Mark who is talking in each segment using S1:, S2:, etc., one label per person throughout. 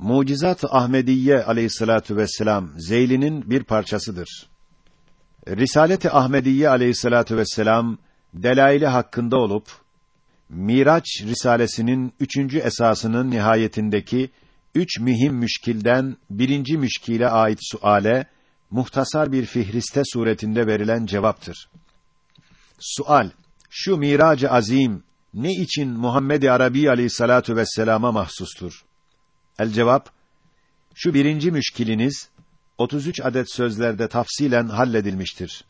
S1: Mucizat-ı Ahmediye aleyhissalatu vesselam Zeyli'nin bir parçasıdır. Risalet-i Ahmediye aleyhissalatu vesselam delaili hakkında olup Miraç risalesinin üçüncü esasının nihayetindeki üç mühim müşkilden birinci müşkile ait suale muhtasar bir fihriste suretinde verilen cevaptır. Sual: Şu Mirac-ı Azim ne için Muhammed-i Arabi aleyhissalatu vesselama mahsustur? El cevap: Şu birinci müşkiliniz 33 adet sözlerde tafsilen halledilmiştir.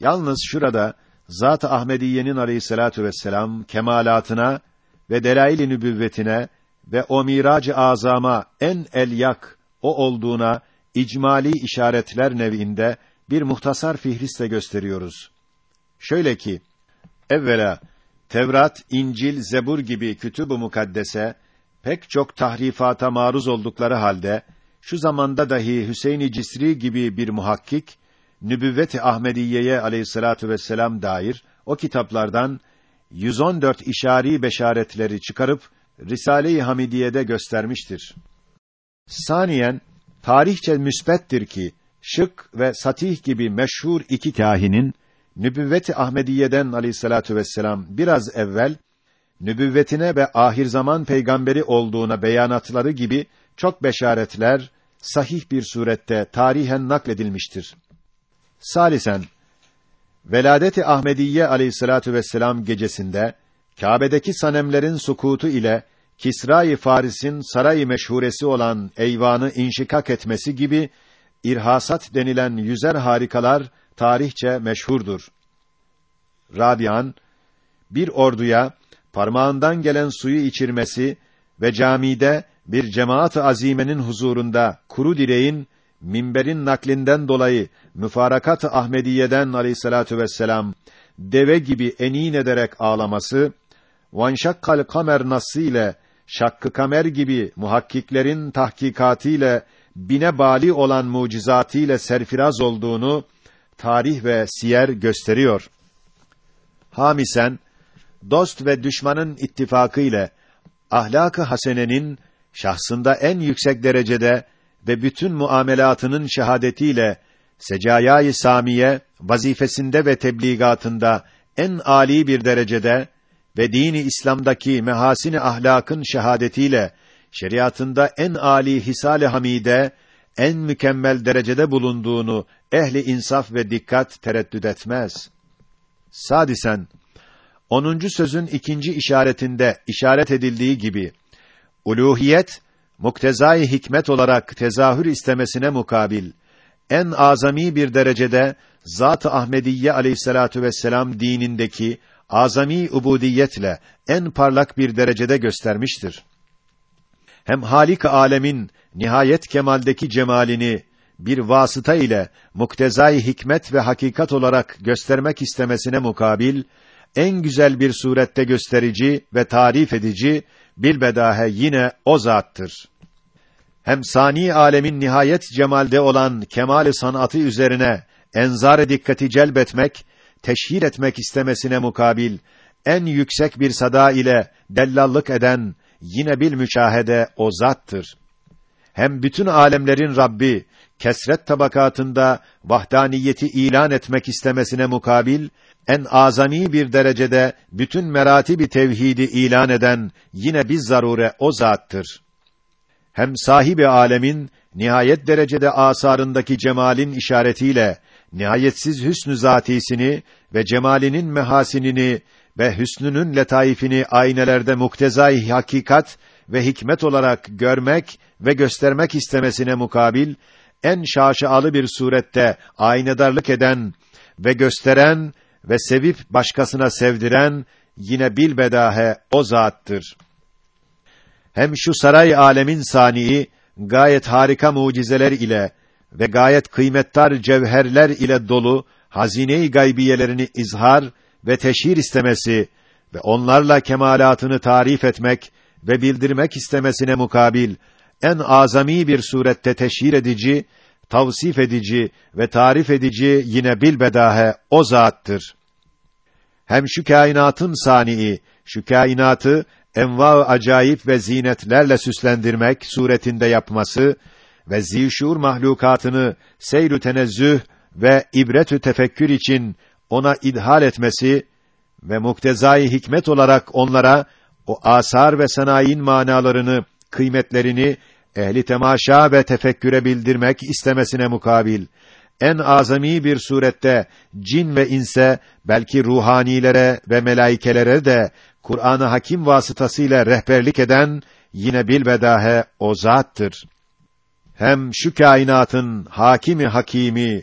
S1: Yalnız şurada Zat-ı Ahmediye'nin aleyhissalatu vesselam kemalatına ve delail-i nübüvvetine ve o mirac-ı azama en elyak o olduğuna icmali işaretler nev'inde bir muhtasar fihriste gösteriyoruz. Şöyle ki, evvela Tevrat, İncil, Zebur gibi kütüb-ü mukaddese pek çok tahrifata maruz oldukları halde şu zamanda dahi Hüseyin-i Cisri gibi bir muhakkik Nübüvvet-i Ahmediye'ye aleyhissalatu vesselam dair o kitaplardan 114 işari beşaretleri çıkarıp Risale-i Hamidiye'de göstermiştir. Saniyen tarihçe müsbettir ki Şık ve Satih gibi meşhur iki kahinin Nübüvvet-i Ahmediye'den aleyhissalatu vesselam biraz evvel nübüvvetine ve ahir zaman peygamberi olduğuna beyanatları gibi çok beşaretler sahih bir surette tarihen nakledilmiştir. Salisen Veladet-i Ahmediye aleyhissalatu vesselam gecesinde Kâbe'deki sanemlerin sukutu ile Kisra-i Faris'in saray meşhuresi olan eyvanı inşikak etmesi gibi irhasat denilen yüzer harikalar tarihçe meşhurdur. Rabian bir orduya parmağından gelen suyu içirmesi ve camide bir cemaat-ı azimenin huzurunda kuru direğin minberin naklinden dolayı müfarakat-ı Ahmediye'den aleyhissalatu vesselam deve gibi enin ederek ağlaması vanşakkal kamer nassı ile şakkı kamer gibi muhakkiklerin tahkikatı ile bine bali olan mucizatı ile serfiraz olduğunu tarih ve siyer gösteriyor. Hamisen dost ve düşmanın ittifakı ile ahlak-ı hasenenin şahsında en yüksek derecede ve bütün muamelatının şehadetiyle Secayâ-i Samiye vazifesinde ve tebliğatında en âli bir derecede ve dini İslam'daki mehasin ahlakın şehadetiyle şeriatında en âli hisal-i hamide en mükemmel derecede bulunduğunu ehli insaf ve dikkat tereddüt etmez. Sadisen 10. sözün ikinci işaretinde işaret edildiği gibi uluhiyet muktezai hikmet olarak tezahür istemesine mukabil en azami bir derecede Zat-ı Ahmediye Aleyhissalatu vesselam dinindeki azami ubudiyetle en parlak bir derecede göstermiştir. Hem Halik alemin nihayet kemaldeki cemalini bir vasıta ile muktezai hikmet ve hakikat olarak göstermek istemesine mukabil en güzel bir surette gösterici ve tarif edici bilbedahe yine o zattır. Hem sani alemin nihayet cemalde olan kemal sanatı üzerine enzar dikkati celbetmek, teşhir etmek istemesine mukabil en yüksek bir sada ile dellallık eden yine bil müşahede o zattır. Hem bütün alemlerin Rabbi kesret tabakatında vahdaniyeti ilan etmek istemesine mukabil en azami bir derecede bütün meratibi tevhidi ilan eden yine biz zarure o zattır. Hem sahibi alemin nihayet derecede asarındaki cemalin işaretiyle nihayetsiz hüsnü zatisini ve cemalinin mehasinini ve hüsnünün letaifini aynelerde muktezai hakikat ve hikmet olarak görmek ve göstermek istemesine mukabil en şaşalı bir surette aynedarlık eden ve gösteren ve sevip başkasına sevdiren yine bilbedahe o zattır. Hem şu saray alemin saniyi gayet harika mucizeler ile ve gayet kıymettar cevherler ile dolu hazine-i gaybiyelerini izhar ve teşhir istemesi ve onlarla kemalatını tarif etmek ve bildirmek istemesine mukabil en azami bir surette teşhir edici, tavsif edici ve tarif edici yine bilbedahe o zattır. Hem şu kainatın sani'i, şu kainatı enva acayip ve zinetlerle süslendirmek suretinde yapması ve zişur mahlukatını seyr tenezzüh ve ibretü tefekkür için ona idhal etmesi ve muktezai hikmet olarak onlara o asar ve sanayin manalarını, kıymetlerini ehli temaşa ve tefekküre bildirmek istemesine mukabil en azami bir surette cin ve inse belki ruhanilere ve melaikelere de Kur'an-ı Hakim vasıtasıyla rehberlik eden yine bilbedahe o zattır. Hem şu kainatın hakimi hakimi,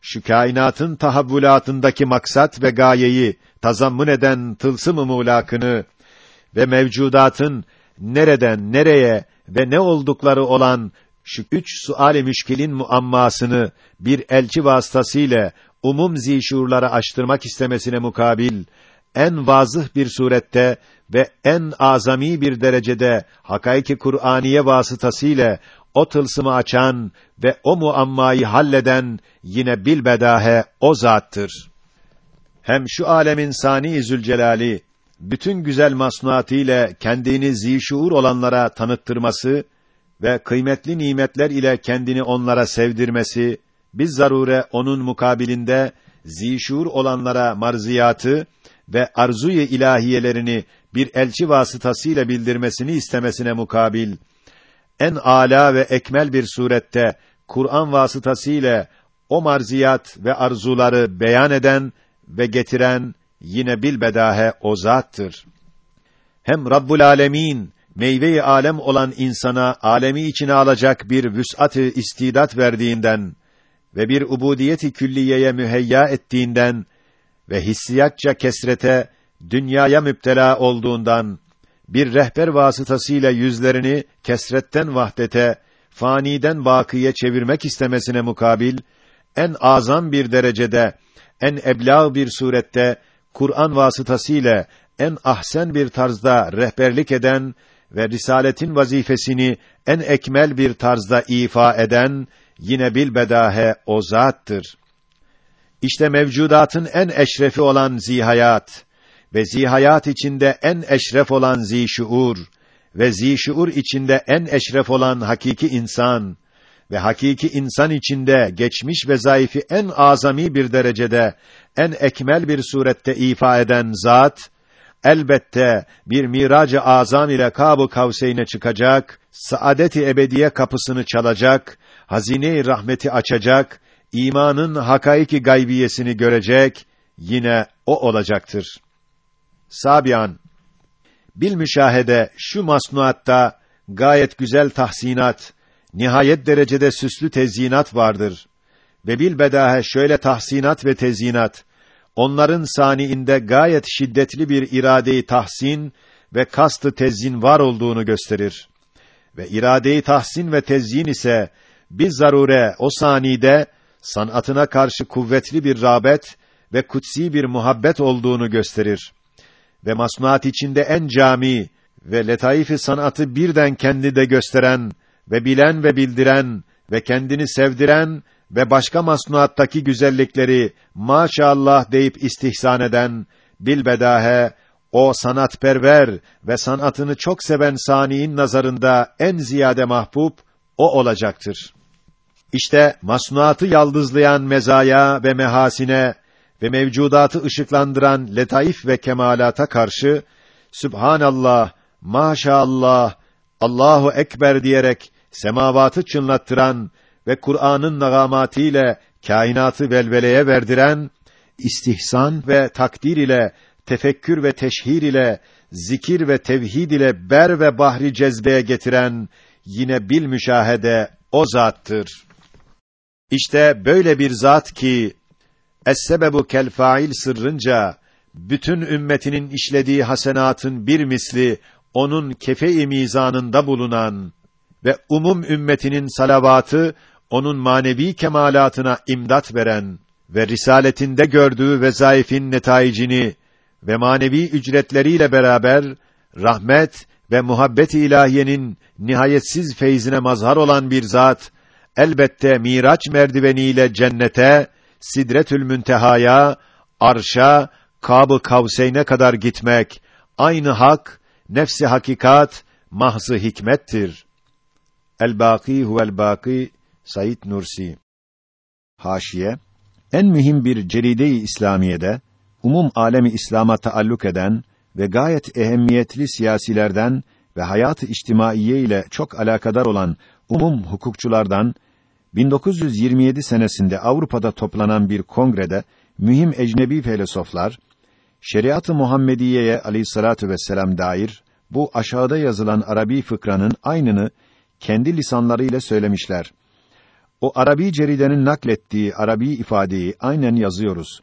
S1: şu kainatın tahavvülatındaki maksat ve gayeyi tazammun eden tılsım-ı mulakını ve mevcudatın nereden nereye ve ne oldukları olan şu üç sual-i müşkilin muammasını bir elçi vasıtasıyla umum zişurlara açtırmak istemesine mukabil en vazıh bir surette ve en azami bir derecede hakaiki Kur'aniye vasıtasıyla o tılsımı açan ve o muammayı halleden yine bilbedahe o zattır. Hem şu alemin sani Zülcelali bütün güzel masnuatı ile kendini zişuur olanlara tanıttırması ve kıymetli nimetler ile kendini onlara sevdirmesi biz zarure onun mukabilinde zişur olanlara marziyatı ve arzuyu ilahiyelerini bir elçi vasıtasıyla bildirmesini istemesine mukabil en âlâ ve ekmel bir surette Kur'an vasıtasıyla o marziyat ve arzuları beyan eden ve getiren yine bilbedahe o zattır. Hem Rabbul Alemin meyve-i alem olan insana alemi içine alacak bir vüs'at-ı istidat verdiğinden ve bir ubudiyeti külliyeye müheyya ettiğinden ve hissiyatça kesrete dünyaya müptela olduğundan bir rehber vasıtasıyla yüzlerini kesretten vahdete, faniden bakiye çevirmek istemesine mukabil en azam bir derecede, en eblag bir surette Kur'an vasıtasıyla en ahsen bir tarzda rehberlik eden ve risaletin vazifesini en ekmel bir tarzda ifa eden yine bilbedahe o zattır. İşte mevcudatın en eşrefi olan zihayat ve zihayat içinde en eşref olan zişuur ve zişuur içinde en eşref olan hakiki insan ve hakiki insan içinde geçmiş ve zayıfı en azami bir derecede en ekmel bir surette ifa eden zat elbette bir miracı azam ile Kavseyn'e çıkacak, saadet-i ebediye kapısını çalacak, hazine-i rahmeti açacak, imanın hakaiki gaybiyesini görecek, yine o olacaktır. Sabian bil müşahede şu masnuatta gayet güzel tahsinat, nihayet derecede süslü tezyinat vardır. Ve bil bedahe şöyle tahsinat ve tezyinat, onların saniinde gayet şiddetli bir iradeyi tahsin ve kastı tezyin var olduğunu gösterir. Ve iradeyi tahsin ve tezyin ise biz zarure o sanide sanatına karşı kuvvetli bir rağbet ve kutsi bir muhabbet olduğunu gösterir. Ve masnuat içinde en cami ve letaif sanatı birden kendi de gösteren ve bilen ve bildiren ve kendini sevdiren ve başka masnuattaki güzellikleri maşallah deyip istihsan eden bilbedahe o sanatperver ve sanatını çok seven saniin nazarında en ziyade mahbub o olacaktır. İşte masnuatı yaldızlayan mezaya ve mehasine ve mevcudatı ışıklandıran letaif ve kemalata karşı Sübhanallah, maşallah, Allahu ekber diyerek semavatı çınlattıran ve Kur'an'ın nagamati ile kainatı velveleye verdiren istihsan ve takdir ile tefekkür ve teşhir ile zikir ve tevhid ile ber ve bahri cezbeye getiren yine bil müşahede o zattır. İşte böyle bir zat ki es-sebebu kel fail sırrınca bütün ümmetinin işlediği hasenatın bir misli onun kefe-i mizanında bulunan ve umum ümmetinin salavatı onun manevi kemalatına imdat veren ve risaletinde gördüğü vezaifin netaicini ve manevi ücretleriyle beraber rahmet ve muhabbet ilahiyenin nihayetsiz feyzine mazhar olan bir zat elbette Miraç merdiveniyle cennete, Sidretül Münteha'ya, arşa, Kâb-ı Kavseyn'e kadar gitmek aynı hak Nefsi hakikat mahzı hikmettir. El-Baki huvel-Baki Said Nursi. Haşiye En mühim bir ceride-i İslamiye'de umum alemi İslam'a taalluk eden ve gayet ehemmiyetli siyasilerden ve hayat-ı içtimaiye ile çok alakadar olan umum hukukçulardan 1927 senesinde Avrupa'da toplanan bir kongrede mühim ecnebi filozoflar şeriat-ı Muhammediye'ye aleyhissalatu vesselam dair bu aşağıda yazılan Arabi fıkranın aynını kendi lisanlarıyla söylemişler. O Arabi ceridenin naklettiği Arabi ifadeyi aynen yazıyoruz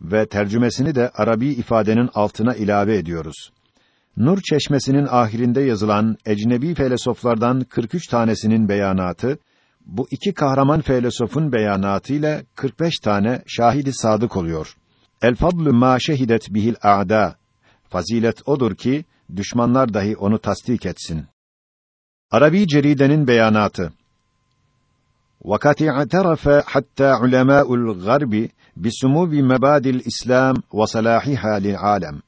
S1: ve tercümesini de Arabi ifadenin altına ilave ediyoruz. Nur Çeşmesi'nin ahirinde yazılan ecnebi filozoflardan 43 tanesinin beyanatı bu iki kahraman filozofun beyanatı ile 45 tane şahidi sadık oluyor. El fadlu ma şehidet bihil a'da. Fazilet odur ki düşmanlar dahi onu tasdik etsin. Arabi ceridenin beyanatı. وقد اعترف حتى علماء الغرب بسمو مبادئ الإسلام وصلاحها للعالم.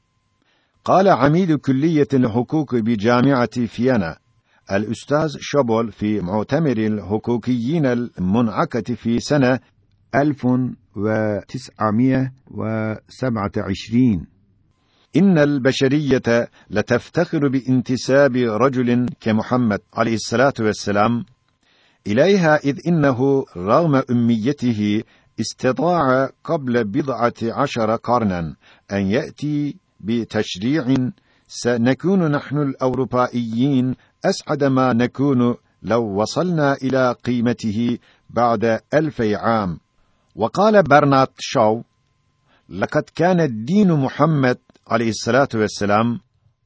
S1: قال عميد كلية الحقوق بجامعة فيينا الأستاذ شوبول في معتمر الحقوقيين المنعقد في سنة 1927 إن البشرية لتفتخر بانتساب رجل كمحمد عليه الصلاة والسلام. إليها إذ إنه رغم أميته استطاع قبل بضعة عشر قرنا أن يأتي بتشريع سنكون نحن الأوروبائيين أسعد ما نكون لو وصلنا إلى قيمته بعد ألفي عام. وقال برنارد شاو لقد كان الدين محمد الصلاة والسلام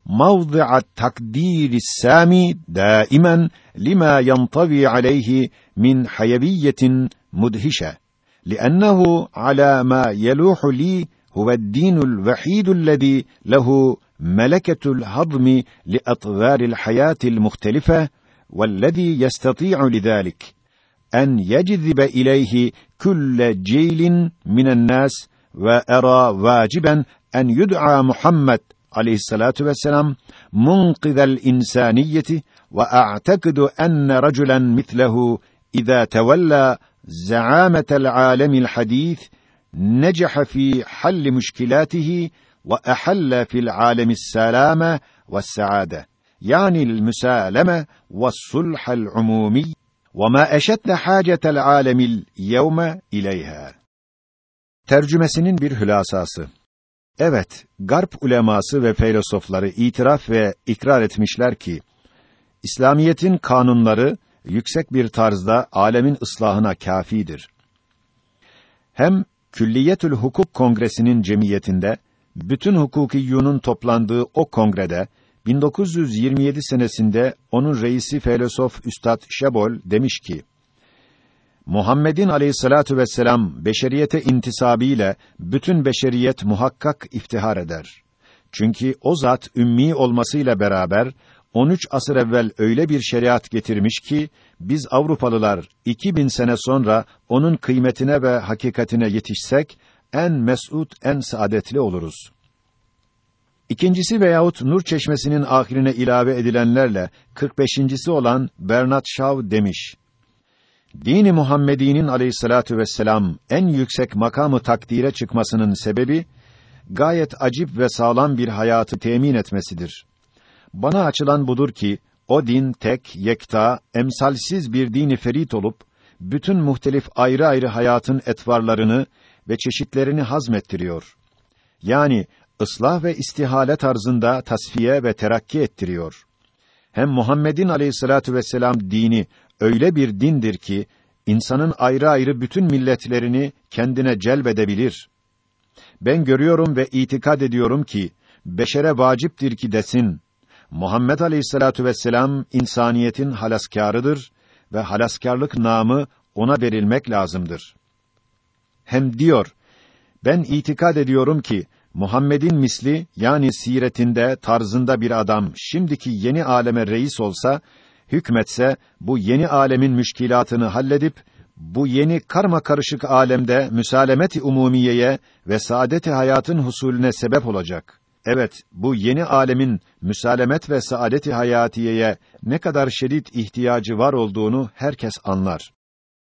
S1: موضع التقدير السامي دائما لما ينطوي عليه من حيوية مدهشة لأنه على ما يلوح لي هو الدين الوحيد الذي له ملكة الهضم لأطوار الحياة المختلفة والذي يستطيع لذلك أن يجذب إليه كل جيل من الناس وأرى واجبا أن يدعى محمد عليه الصلاة والسلام منقذ الإنسانية وأعتقد أن رجلا مثله إذا تولى زعامة العالم الحديث نجح في حل مشكلاته وأحل في العالم السلامة والسعادة يعني المسالمة والصلح العمومي وما أشد حاجة العالم اليوم إليها Tercümesinin bir hülasası. Evet, Garp uleması ve filozofları itiraf ve ikrar etmişler ki, İslamiyetin kanunları yüksek bir tarzda alemin ıslahına kafidir. Hem Külliyetül Hukuk Kongresi'nin cemiyetinde bütün hukukiyyunun toplandığı o kongrede 1927 senesinde onun reisi filozof Üstad Şebol demiş ki: Muhammed'in aleyhissalatu vesselam beşeriyete intisabiyle bütün beşeriyet muhakkak iftihar eder. Çünkü o zat ümmi olmasıyla beraber 13 asır evvel öyle bir şeriat getirmiş ki biz Avrupalılar 2000 sene sonra onun kıymetine ve hakikatine yetişsek en mes'ud, en saadetli oluruz. İkincisi veyahut Nur Çeşmesi'nin ahirine ilave edilenlerle 45.si olan Bernard Shaw demiş: Dini Muhammedi'nin aleyhissalatu vesselam en yüksek makamı takdire çıkmasının sebebi gayet acip ve sağlam bir hayatı temin etmesidir. Bana açılan budur ki o din tek, yekta, emsalsiz bir dini ferit olup bütün muhtelif ayrı ayrı hayatın etvarlarını ve çeşitlerini hazmettiriyor. Yani ıslah ve istihale tarzında tasfiye ve terakki ettiriyor. Hem Muhammed'in aleyhissalatu vesselam dini öyle bir dindir ki insanın ayrı ayrı bütün milletlerini kendine celbedebilir. Ben görüyorum ve itikad ediyorum ki beşere vaciptir ki desin. Muhammed Aleyhissalatu vesselam insaniyetin halaskârıdır ve halaskarlık namı ona verilmek lazımdır. Hem diyor, ben itikad ediyorum ki Muhammed'in misli yani siretinde, tarzında bir adam şimdiki yeni aleme reis olsa hükmetse bu yeni alemin müşkilatını halledip bu yeni karma karışık alemde müsalemet-i umumiyeye ve saadet-i hayatın husulüne sebep olacak. Evet, bu yeni alemin müsalemet ve saadeti hayatiyeye ne kadar şiddet ihtiyacı var olduğunu herkes anlar.